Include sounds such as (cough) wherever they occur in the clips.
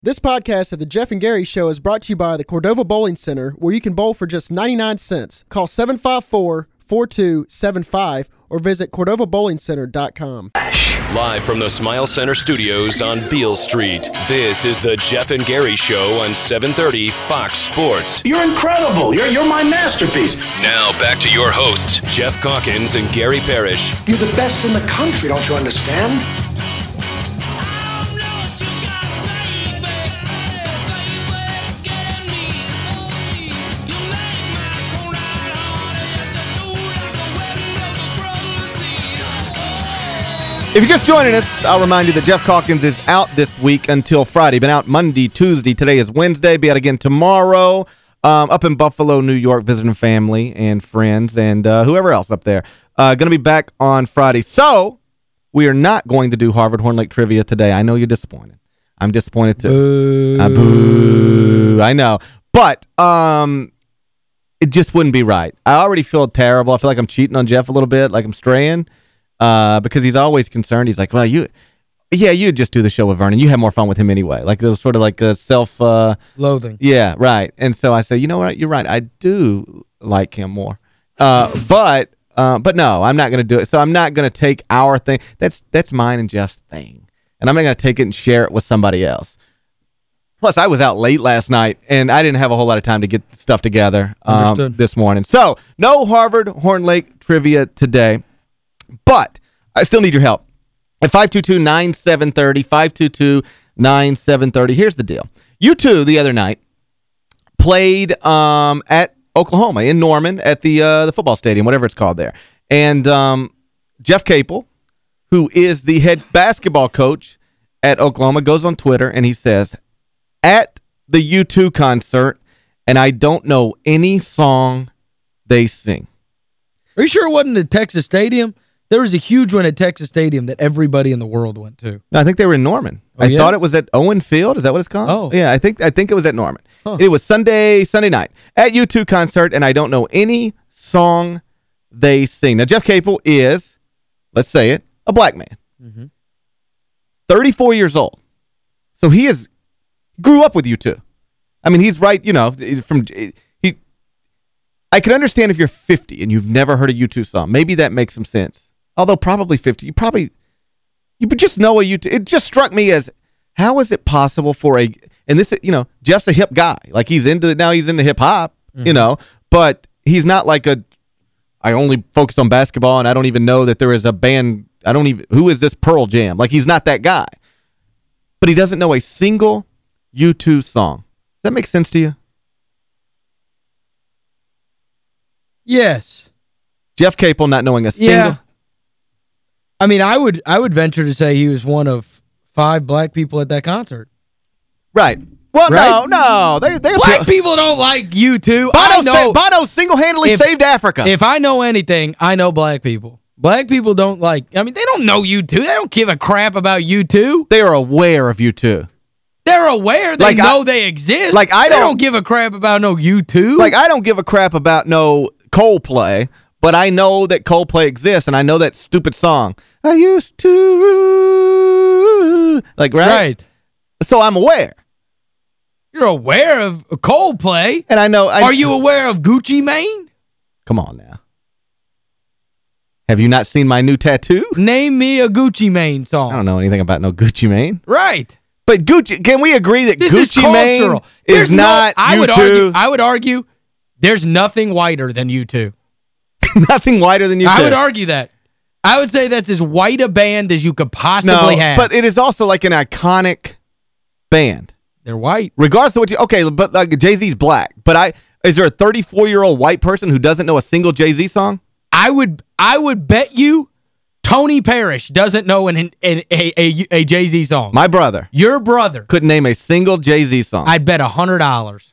This podcast of the Geoff and Gary Show is brought to you by the Cordova Bowling Center, where you can bowl for just 99 cents. Call 754-4275 or visit CordovaBowlingCenter.com. Live from the Smile Center studios on Beale Street, this is the Geoff and Gary Show on 730 Fox Sports. You're incredible. You're, you're my masterpiece. Now back to your hosts, Geoff Calkins and Gary Parrish. You're the best in the country, don't you understand? If you're just joining us, I'll remind you that Geoff Calkins is out this week until Friday. Been out Monday, Tuesday. Today is Wednesday. Be out again tomorrow um, up in Buffalo, New York, visiting family and friends and uh, whoever else up there. Uh, going to be back on Friday. So, we are not going to do Harvard Horn Lake Trivia today. I know you're disappointed. I'm disappointed too. Boo. Uh, boo. I know. But um, it just wouldn't be right. I already feel terrible. I feel like I'm cheating on Geoff a little bit, like I'm straying uh, because he's always concerned. He's like, well, you, yeah, you just do the show with Vernon. You have more fun with him anyway. Like it was sort of like a self uh, loathing. Yeah, right. And so I say, you know what? You're right. I do like him more. Uh, but uh, but no, I'm not going to do it. So I'm not going to take our thing. That's that's mine and Geoff's thing, and I'm not going to take it and share it with somebody else. Plus, I was out late last night, and I didn't have a whole lot of time to get stuff together um, this morning. So, no Harvard Horn Lake trivia today. But I still need your help. At 522-9730, 522-9730. Here's the deal. U2 the other night played um, at Oklahoma in Norman at the uh, the football stadium, whatever it's called there. And um, Jeff Capel, who is the head basketball coach at Oklahoma, goes on Twitter and he says, at the U2 concert, and I don't know any song they sing. Are you sure it wasn't at Texas Stadium? There was a huge one at Texas Stadium that everybody in the world went to. No, I think they were in Norman. Oh, I yeah? thought it was at Owen Field. Is that what it's called? Oh. Yeah, I think I think it was at Norman. Huh. It was Sunday Sunday night at U2 concert, and I don't know any song they sing. Now, Jeff Capel is, let's say it, a black man. Mm-hmm. 34 years old. So he is grew up with U2. I mean, he's right, you know, from he I can understand if you're 50 and you've never heard a U2 song. Maybe that makes some sense. Although probably 50. You probably you just know a U2. It just struck me as how is it possible for a and this you know, Jeff's a hip guy. Like he's into now he's into hip hop, Mm-hmm. you know, but he's not like a I only focus on basketball and I don't even know that there is a band I don't even who is this Pearl Jam? Like he's not that guy. But he doesn't know a single U2 song. Does that make sense to you? Yes. Jeff Capel not knowing a single Yeah. I mean, I would I would venture to say he was one of five black people at that concert. Right. Well, Right? no, no. They they Black people don't like U2. Bono, I know, Bono single-handedly saved Africa. if I know anything, I know black people. Black people don't like, I mean, they don't know U2. They don't give a crap about U2. they are aware of U2. They're aware. They Like, I- know they exist. like, I They don't- don't give a crap about no U2. Like I don't give a crap about no Coldplay, but I know that Coldplay exists and I know that stupid song. I used to like right? right. So I'm aware. You're aware of Coldplay. And I know I, Are you aware of Gucci Mane? Come on now. Have you not seen my new tattoo? Name me a Gucci Mane song. I don't know anything about no Gucci Mane. Right. But Gucci, can we agree that This is Gucci Mane cultural. is There's no- not I would argue I would argue there's nothing whiter than U2. (laughs) Nothing whiter than you I two. would argue that. I would say that's as white a band as you could possibly no, have. but it is also like an iconic band. they're white. Regardless of what you okay, but like Jay-Z's black. But I is there a 34-year-old white person who doesn't know a single Jay-Z song? I would I would bet you Tony Parrish doesn't know an, an, a, a, a Jay-Z song. My brother Your brother. couldn't name a single Jay-Z song. I'd bet a $100.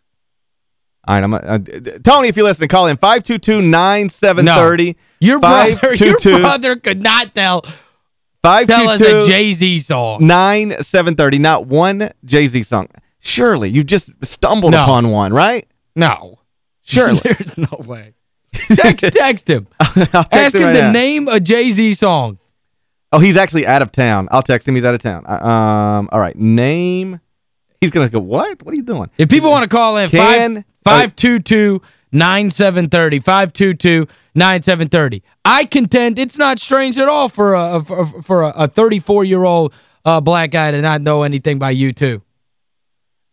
All right, I'm uh, Tony, if you're listening, call in 522-9730. Your brother, your brother could not tell tell us a Jay-Z song. 9730. Not one Jay-Z song. Surely you just stumbled No. upon one, right? No. Surely. (laughs) There's no way. (laughs) Text, text him. Text Ask him right to now. name a Jay-Z song. Oh, he's actually out of town. I'll text him. He's out of town. Uh, Um, all right. Name He's going to go, what? What are you doing? If people want to call in, Can- 522-9730, 522-9730. I contend it's not strange at all for a for, for a 34-year-old uh, black guy to not know anything by U2.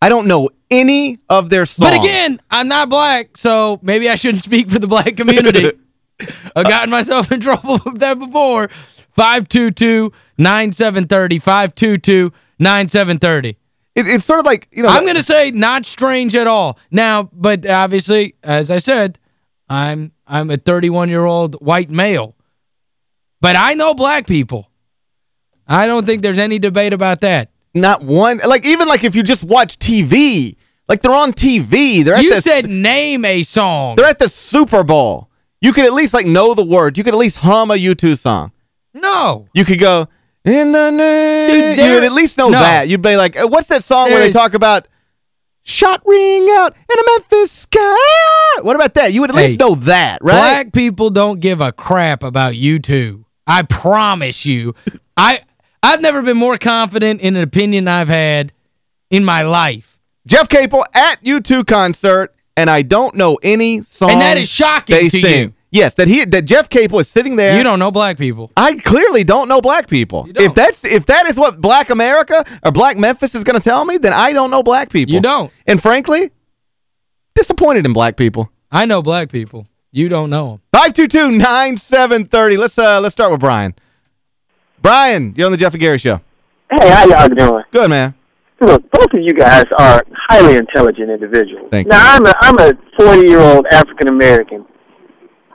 I don't know any of their songs. But again, I'm not black, so maybe I shouldn't speak for the black community. (laughs) I've gotten myself in (laughs) trouble with that before. 522-9730, 522-9730. It, it's sort of like, you know. I'm going to say not strange at all. Now, but obviously, as I said, I'm I'm a 31-year-old white male. But I know black people. I don't think there's any debate about that. Not one. Like, even like if you just watch TV. Like, they're on TV. They're at You the, said name a song. They're at the Super Bowl. You could at least, like, know the words. You could at least hum a U2 song. No. You could go, in the name. You would at least know no. that. You'd be like, uh, what's that song where they talk about shot ring out in a Memphis sky? What about that? You would at Hey, least know that, right? Black people don't give a crap about U2. I promise you. I I've never been more confident in an opinion I've had in my life. Jeff Capel at U2 concert, and I don't know any song And that is shocking to sing. you. Yes, that he that Jeff Capel is sitting there. You don't know black people. I clearly don't know black people. You don't. If that's if that is what black America or black Memphis is going to tell me, then I don't know black people. You don't. And frankly, disappointed in black people. I know black people. You don't know them. 522-9730. Let's uh let's start with Brian. Brian, you're on the Geoff and Gary show. Hey, how y'all doing? Good, man. Look, both of you guys are highly intelligent individuals. Thank now, I'm a I'm a 40 year old African American.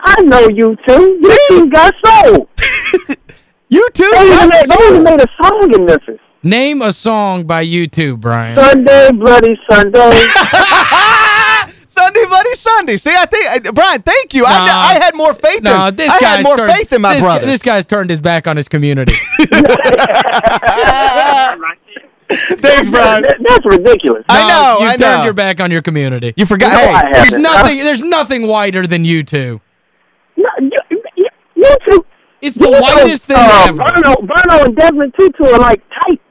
I know you two. You two got soul. (laughs) You too. They even, made, they even made a song in Memphis. Name a song by U2, Brian. Sunday, bloody Sunday. (laughs) Sunday Bloody Sunday. See, I think I, Brian, thank you. Nah. I, I had more faith No, in this I guy's had more turned, faith in my this, brother. This guy's turned his back on his community. (laughs) Thanks, Brian. That- that's ridiculous. I know, You've I turned know. your back on your community. You forgot. No, hey, There's nothing there's nothing whiter than U2. No, you, you, you two. It's the you know, whitest thing uh, ever. Bono, Bono and Desmond Tutu are like tight.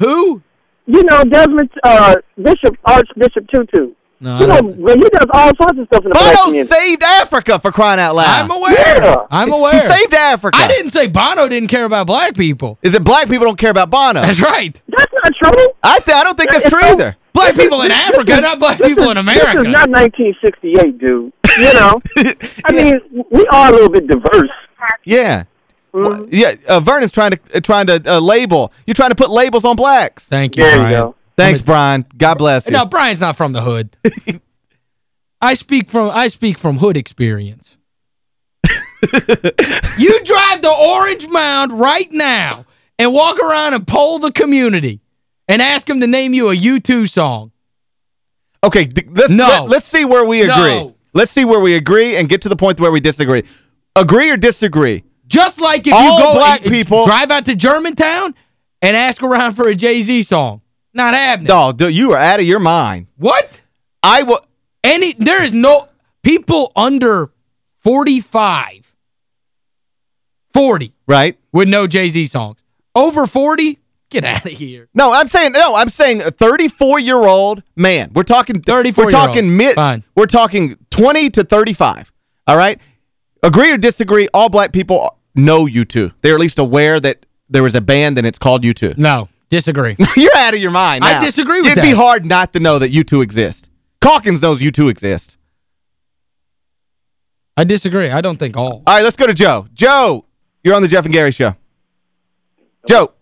Who? You know, Desmond, uh, Bishop, Archbishop Tutu. No, You I know, don't- when he does all sorts of stuff in the black Bono community. saved Africa for crying out loud. I'm aware. Yeah. I'm aware. He aware. saved Africa. I didn't say Bono didn't care about black people. Is it black people don't care about Bono? That's right. That's not true. I th I don't think that's true so- either. Black people in Africa, not black people in America. This is not 1968, dude. You know? (laughs) I mean, we are a little bit diverse. Yeah. Mhm. Yeah, uh, Vernon's trying to uh, trying to uh, label. You're trying to put labels on blacks. Thank you, There Brian. you go. Thanks, Brian. God bless you. No, Brian's not from the hood. (laughs) I speak from I speak from hood experience. (laughs) you drive the Orange Mound right now and walk around and poll the community and ask them to name you a U2 song. Okay, let's No. let, us see where we agree. No. Let's see where we agree and get to the point where we disagree. Agree or disagree? Just like if All you go black and- people- drive out to Germantown and ask around for a Jay-Z song. Not happening. No, dude, you are out of your mind. What? I will Any there is no people under 45 40 right? with no Jay-Z songs. Over 40? Get out of here. No, I'm saying no, I'm saying a 34-year-old man. We're talking 34 We're talking mid Fine. We're talking 20 to 35. All right? Agree or disagree, all black people know U2. They're at least aware that there was a band and it's called U2. No, disagree. (laughs) You're out of your mind I disagree with It'd be hard not to know that U2 exist. Calkins knows U2 exist. I disagree. I don't think all. All right, let's go to Joe. Joe, you're on the Geoff and Gary show. Joe.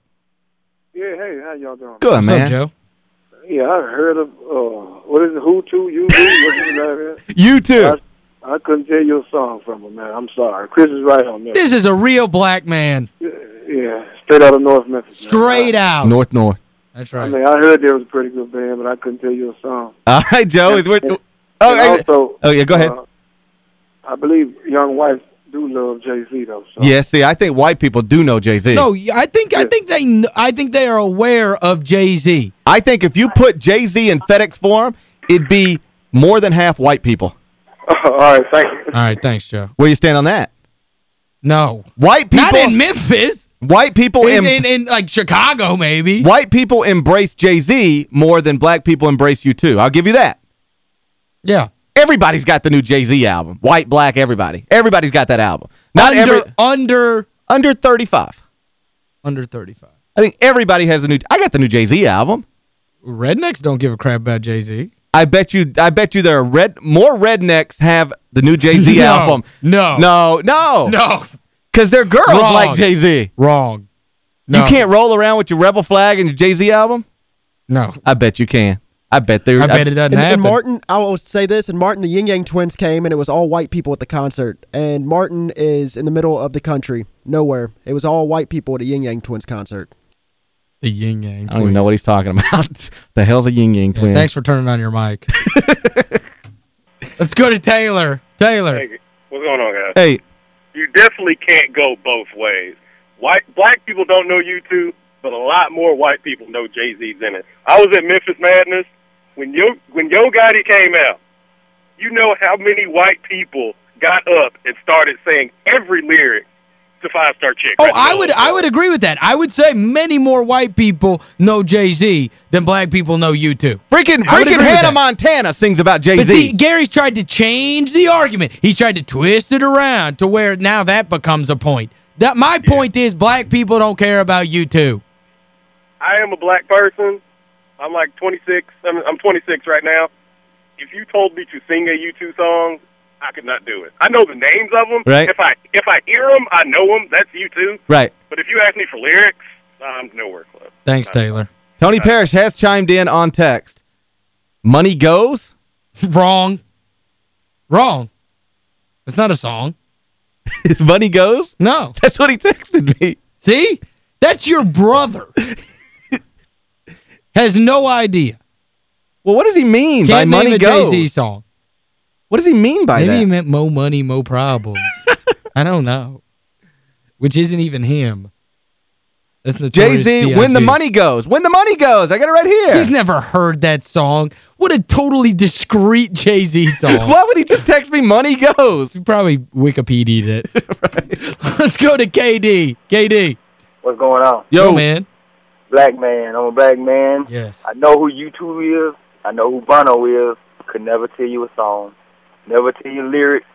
Yeah, hey, how y'all doing? Good, What's man. up, Joe? Yeah, I heard of uh, what is it? Who to you? What's his? (laughs) You too. I, I couldn't tell you a song from him, man. I'm sorry. Chris is right on that. This is a real black man. Yeah, straight out of North Memphis. man. Straight out. North North. That's right. I mean, I heard there was a pretty good band, but I couldn't tell you a song. All right, Joe. Is, we're, And- oh, and also, oh, yeah, go ahead. uh, I believe young wife do love Jay Z though. So. yeah, see, I think white people do know Jay-Z. No, I think I think they I think they are aware of Jay-Z. I think if you put Jay-Z in FedExForum, it'd be more than half white people. (laughs) All right, thank you. All right, thanks, Joe. Where you stand on that? No. White people Not in Memphis. White people In, in, in like Chicago, maybe. white people embrace Jay-Z more than black people embrace U2. I'll give you that. Yeah. Everybody's got the new Jay-Z album. White, black, everybody. Everybody's got that album. Not under, every under, under 35. under 35. I think everybody has the new I got the new Jay-Z album. Rednecks don't give a crap about Jay-Z. I bet you I bet you there are red more rednecks have the new Jay-Z (laughs) No, album. no. No, no. No. Cuz they're girls Wrong. like Jay-Z. Wrong. No. You can't roll around with your Rebel flag and your Jay-Z album? No. I bet you can. I bet there I bet it doesn't And, happen. and Martin, I will say this, and Martin, the Yin Yang Twins came, and it was all white people at the concert. And Martin is in the middle of the country, nowhere. It was all white people at a Yin Yang Twins concert. the yin yang. I don't even know what he's talking about. (laughs) the hell's a yin yang Yeah, thanks for turning on your mic. Let's go to Taylor. Taylor. Hey, what's going on, guys? Hey, You definitely can't go both ways. White black people don't know U2, but a lot more white people know Jay Z's in it. I was at Memphis Madness when Yo when Yo Gotti came out. You know how many white people got up and started saying every lyric to Five Star Chick. Oh, right I would I would agree with that. I would say many more white people know Jay-Z than black people know U2. freaking freaking Hannah. Montana sings about But see, Jay-Z. Gary's tried to change the argument. He's tried to twist it around to where now that becomes a point. That My point is black people don't care about U2. I am a black person. I'm like 26. I'm, I'm 26 right now. If you told me to sing a U2 song, I could not do it. I know the names of them. Right. If I if I hear them, I know them. That's U2. Right. But if you ask me for lyrics, I'm nowhere close. Thanks, Taylor. Tony Parrish has chimed in on text. Money goes? (laughs) Wrong. Wrong. It's not a song. (laughs) Money goes? No. That's what he texted me. See? That's your brother. (laughs) Has no idea. Well, what does he mean Can't by name money a goes? Jay-Z song. What does he mean by Maybe that? Maybe he meant mo money, mo problems. (laughs) I don't know. Which isn't even him. That's Jay-Z, when the money goes. When the money goes. I got it right here. He's never heard that song. What a totally discreet Jay-Z song. (laughs) Why would he just text me money goes? He probably Wikipedia'd it. (laughs) Let's go to KD. KD. What's going on? Yo, Yo, man. Black man. I'm a black man. Yes. I know who U2 is. I know who Bono is. Could never tell you a song. Never tell you lyrics.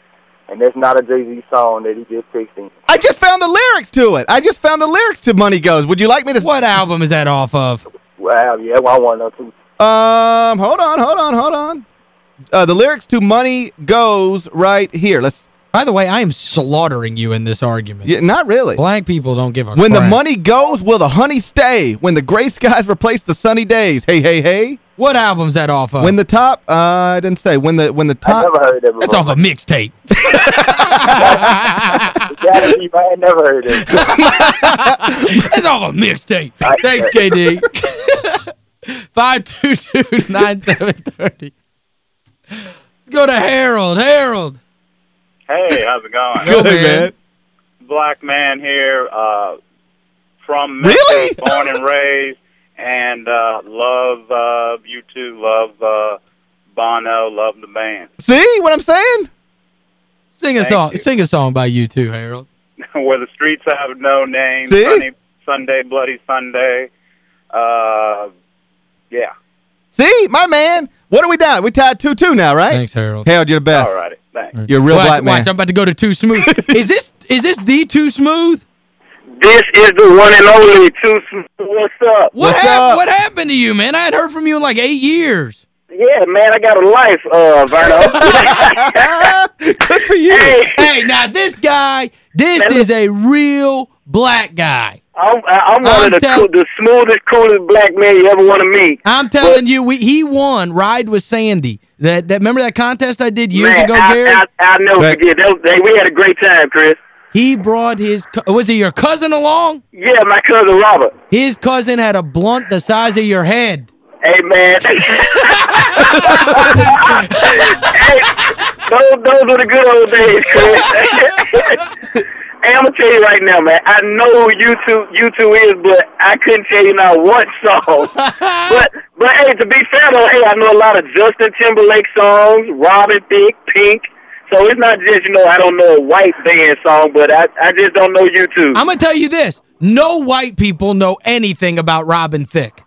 And that's not a Jay-Z song that he just fixed in. I just found the lyrics to it. I just found the lyrics to Money Goes. Would you like me to... What album is that off of? Well, yeah, well, I want to know too. Um, hold on, hold on, hold on. Uh, the lyrics to Money Goes right here. Let's... By the way, I am slaughtering you in this argument. Yeah, not really. Black people don't give a When the money goes, will the honey stay? When the gray skies replace the sunny days. Hey, hey, hey. What album's that off of? When the top, uh, I didn't say. When the when the I top... never heard that before. That's off a mixtape. Gotta be, I never heard that. That's off (laughs) a (laughs) mixtape. I- Thanks, KD. 522-9730. (laughs) Let's go to Harold. Harold. Hey, how's it going? Go, Good, man. Black man here, uh, from Really? Born and raised, and uh, love uh, you two, love uh, Bono, love the band. See what I'm saying? Sing a Thank song. you. Sing a song by U2, Harold. (laughs) Where the streets have no name, See? Sunny, Sunday, Bloody Sunday. Uh, yeah, See, my man. What are we down? We tied 2-2 now, right? Thanks, Harold. Harold, you're the best. all righty, thanks. You're a real watch, black man. Watch, I'm about to go to Too Smooth. (laughs) is this is this the Too Smooth? This is the one and only Too Smooth. What's up? What, What's up? what happened to you, man? I had heard from you in like eight years. Yeah, man, I got a life, uh, Verno. (laughs) (laughs) Good for you. hey, Hey, now this guy, this Man, is a real black guy. I'm, I'm one I'm of the, tell- cool, the smoothest, coolest black men you ever want to meet. I'm telling you, we, he won Ride with Sandy. That that remember that contest I did years man, ago, I, Gary? I, I'll never Right. forget. That was, hey, we had a great time, Chris. he brought his was he your cousin along? Yeah, my cousin Robert. His cousin had a blunt the size of your head. Hey, man. (laughs) hey, those, those were the good old days, Chris. (laughs) hey, I'm going to tell you right now, man. I know who you two, you two is, but I couldn't tell you now what song. (laughs) but, but hey, to be fair, though, hey, I know a lot of Justin Timberlake songs, Robin Thicke, Pink. So it's not just, you know, I don't know a white band song, but I, I just don't know you two. I'm gonna tell you this. no white people know anything about Robin Thicke.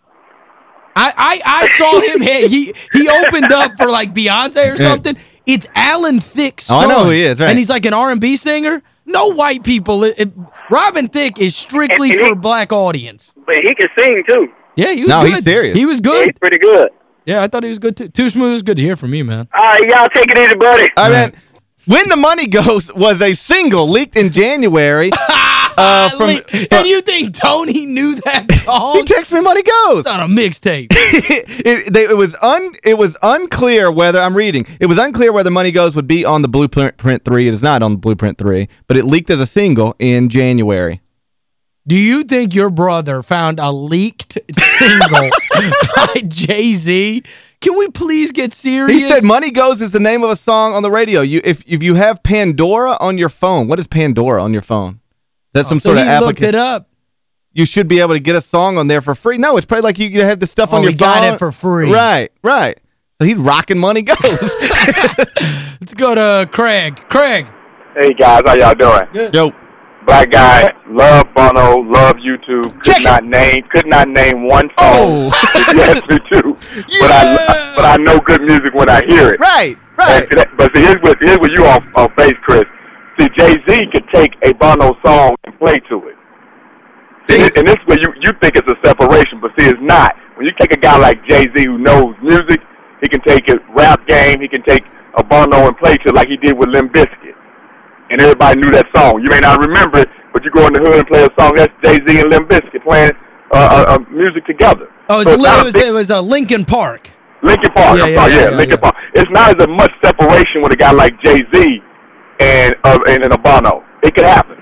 I I, I saw him (laughs) hit. He he opened up for like Beyonce or something. It's Alan Thicke's Oh, I know who he is, right. And he's like an R&B singer. No white people. It, it- Robin Thicke is strictly And- and for he- black audience. But he can sing too. Yeah, he was No, good. he's serious. He was Yeah, good. he's pretty good. Yeah, I thought he was good too. Too smooth is good to hear from you, man. All right, y'all take it easy, buddy. I mean, When the Money Goes was a single leaked in January. (laughs) uh, from, and you think Tony knew that (laughs) song? he texted me Money Goes. It's on a mixtape. (laughs) it, they, it was un it was unclear whether I'm reading. It was unclear whether Money Goes would be on the Blueprint 3. It is not on the Blueprint 3, but it leaked as a single in January. Do you think your brother found a leaked single (laughs) by Jay-Z? Can we please get serious? He said Money Goes is the name of a song on the radio. You if if you have Pandora on your phone, what is Pandora on your phone? Is that some Oh, so sort of he looked application? it up. You should be able to get a song on there for free. No, it's probably like you, you have the stuff Oh, on your phone. got it for free. Right, right. So he's rocking Money Goes. (laughs) Let's go to Craig. Craig. Hey guys, how y'all doing? Yo. Black guy, love Bono, love YouTube. Could Check it. not name, could not name one song. Oh. (laughs) if you ask me to, but I, but I know good music when I hear it. right, right. see that- but see, here's what here's what you on on base, Chris. See, Jay Z could take a Bono song and play to it. See, and this is where you you think it's a separation, but see, it's not. When you take a guy like Jay Z who knows music, he can take a rap game, he can take a Bono and play to it like he did with Limp Bizkit, and everybody knew that song. You may not remember it, but you go in the hood and play a song. That's Jay Z and Limp Bizkit playing uh, uh, uh, music together. Oh, it was, it's not it a was, big- it was uh, Linkin Park. Linkin Park. Yeah, I'm yeah, sorry, yeah, yeah, Linkin. Park. It's not as much separation with a guy like Jay Z and uh, and, and a Bono. It could happen.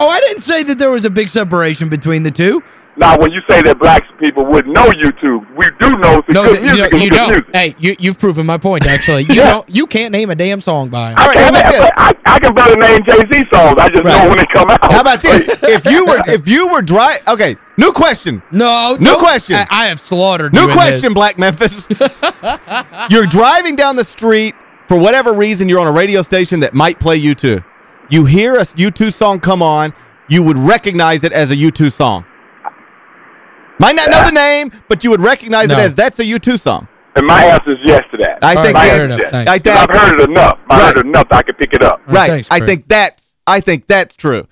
Oh, I didn't say that there was a big separation between the two. Now, when you say that black people wouldn't know YouTube, we do know some No, good th- you, music don't- you don't. music. Hey, you, you've proven my point, actually. You don't. You can't name a damn song by him. All right, how I, about this? I, I can better name Jay Z songs. I just Right. know when they come out. How about this? (laughs) if you were if you were dry Okay, new question. No, New no, question. I, I have slaughtered New you in question, Black Memphis. (laughs) you're driving down the street for whatever reason you're on a radio station that might play U2. You hear a U2 song come on, you would recognize it as a U2 song. Might not know the name, but you would recognize No. it as that's a U2 song. And my answer is yes to that. I All think my right, that- enough. yes. I Because I've heard it enough. I've Right. heard it enough I can pick it up. Right. thanks, I think that's I think that's true.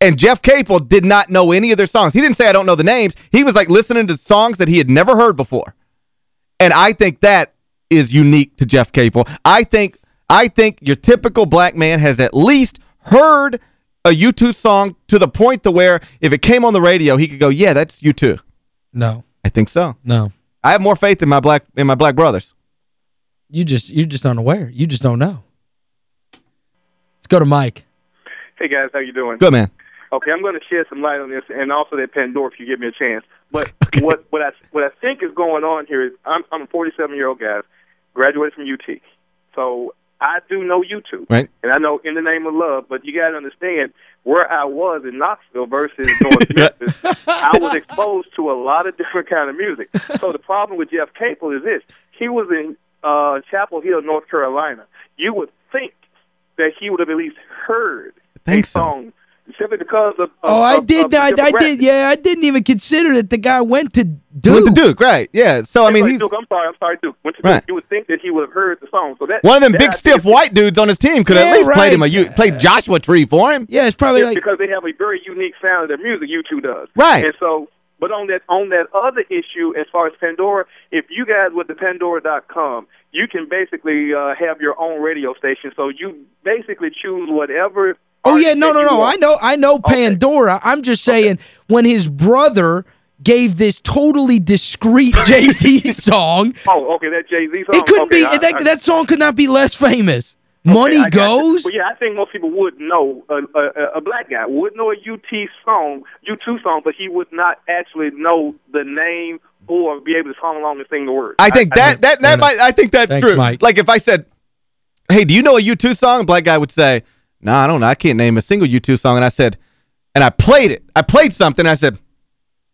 And Jeff Capel did not know any of their songs. He didn't say I don't know the names. He was like listening to songs that he had never heard before. And I think that is unique to Jeff Capel. I think I think your typical black man has at least heard a U2 song to the point to where if it came on the radio, he could go, "Yeah, that's U2." No, I think so. no. I have more faith in my black in my black brothers. You just you're just unaware. You just don't know. Let's go to Mike. Hey guys, how you doing? Good man. Okay, I'm going to shed some light on this, and also that Pandora, if you give me a chance. But (laughs) what what I what I think is going on here is I'm I'm a 47 year old guy, graduated from UT, so I do know YouTube, Right. and I know In the Name of Love. But you got to understand where I was in Knoxville versus North (laughs) Memphis. I was exposed to a lot of different kind of music. So the problem with Jeff Capel is this: he was in uh, Chapel Hill, North Carolina. You would think that he would have at least heard a so. Song simply because of, of Oh, I of- did of I, I did yeah, I didn't even consider that the guy went to Duke. Went to Duke, right. Yeah. So I mean, he's Duke, I'm sorry, I'm sorry, Duke. Went to Right. Duke. You would think that he would have heard the song. So that one of them that big stiff white dudes on his team could Yeah, at least played him a right. Played Joshua Tree for him. Yeah, it's probably It's like because they have a very unique sound of their music. U2 does. Right. And so, but on that on that other issue, as far as Pandora, if you guys with the Pandora.com, you can basically uh, have your own radio station. So you basically choose whatever. Oh yeah, no, no, no. want. I know, I know Okay. Pandora. I'm just saying when his brother gave this totally discreet (laughs) Jay Z song, Oh, okay, that Jay Z song. it couldn't okay, be I- that I- that song could not be less famous. Okay, Money I goes. Well, yeah, I think most people would know a, a, a black guy would know a UT song, U2 song, but he would not actually know the name or be able to song along and sing the words. I think that that fair that might I think that's Thanks, true. Mike. Like if I said, "Hey, do you know a U2 song?" A black guy would say, "No, I don't know. I can't name a single U2 song." And I said, and I played it. I played something. I said,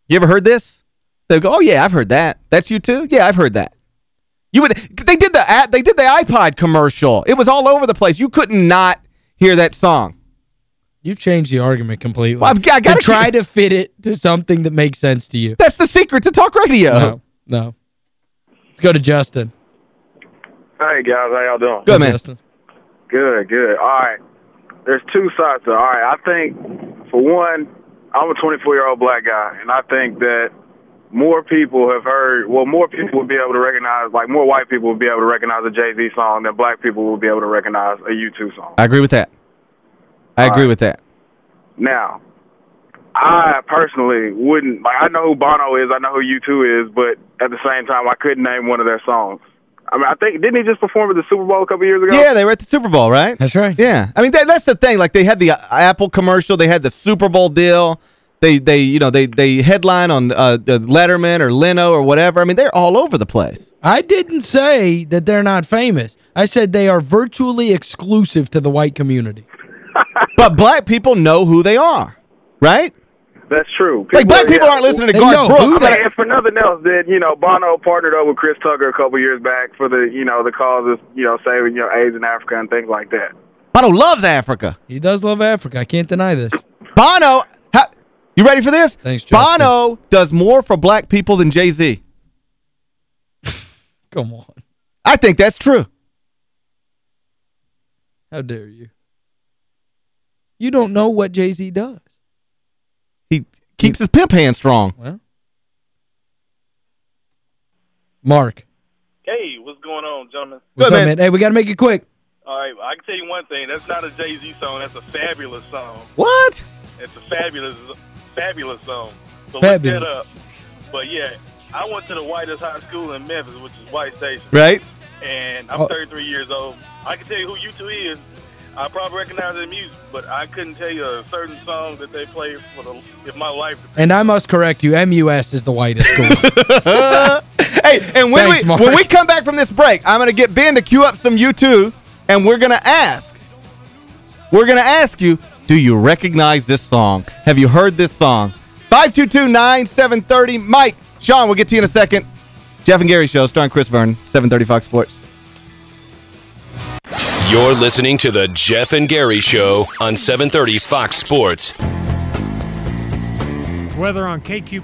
"You ever heard this?" They go, "Oh yeah, I've heard that. That's U2? Yeah, I've heard that." You would they did the ad, they did the iPod commercial. It was all over the place. You couldn't not hear that song. You've changed the argument completely. Well, I've got- I gotta try to fit it to something that makes sense to you. That's the secret to talk radio. No, no. Let's go to Justin. Hey guys, how y'all doing? Good, man. Justin. Good, good. All right. There's two sides to it. All right. I think, for one, I'm a 24 year old black guy, and I think that more people have heard. Well, more people would be able to recognize, like more white people would be able to recognize a Jay Z song than black people will be able to recognize a U2 song. I agree with that. I agree with that. Now, I personally wouldn't like. I know who Bono is. I know who U2 is, but at the same time, I couldn't name one of their songs. I mean, I think didn't he just perform at the Super Bowl a couple years ago? Yeah, they were at the Super Bowl, right? That's right. Yeah. I mean, that, that's the thing. Like, they had the uh, Apple commercial. They had the Super Bowl deal. They, they you know, they, they headline on uh, the Letterman or Leno or whatever. I mean, they're all over the place. I didn't say that they're not famous. I said they are virtually exclusive to the white community. (laughs) but black people know who they are, right? That's true. Like, black people yeah. aren't listening to They Garth know Brooks. I mean, if for nothing else, then you know Bono partnered up with Chris Tucker a couple years back for the you know the cause of you know saving you know AIDS in Africa and things like that. Bono loves Africa. He does love Africa. I can't deny this. Bono, ha, you ready for this? Thanks, Justin. Bono does more for black people than Jay-Z. (laughs) Come on. I think that's true. How dare you? You don't know what Jay-Z does. He keeps his pimp hand strong. Well. Mark. Hey, what's going on, gentlemen? What's Good, up, man. man? Hey, we got to make it quick. All right, I can tell you one thing. That's not a Jay Z song. That's a fabulous song. What? It's a fabulous, fabulous song. So Fabulous. look that up. But yeah, I went to the whitest high school in Memphis, which is White Station, Right? and I'm Oh. 33 years old. I can tell you who U2 is. I probably recognize their music, but I couldn't tell you a certain song that they play for the if my life. And I must correct you. MUS is the whitest school. (laughs) hey, and when Thanks, we Mark. when we come back from this break, I'm going to get Ben to cue up some U2, and we're going to ask, we're going to ask you, do you recognize this song? Have you heard this song? 522-9730. Mike, Sean, we'll get to you in a second. Geoff and Gary Show, starring Chris Vernon, 730 Fox Sports. You're listening to the Geoff and Gary Show on 730 Fox Sports. Weather on KQ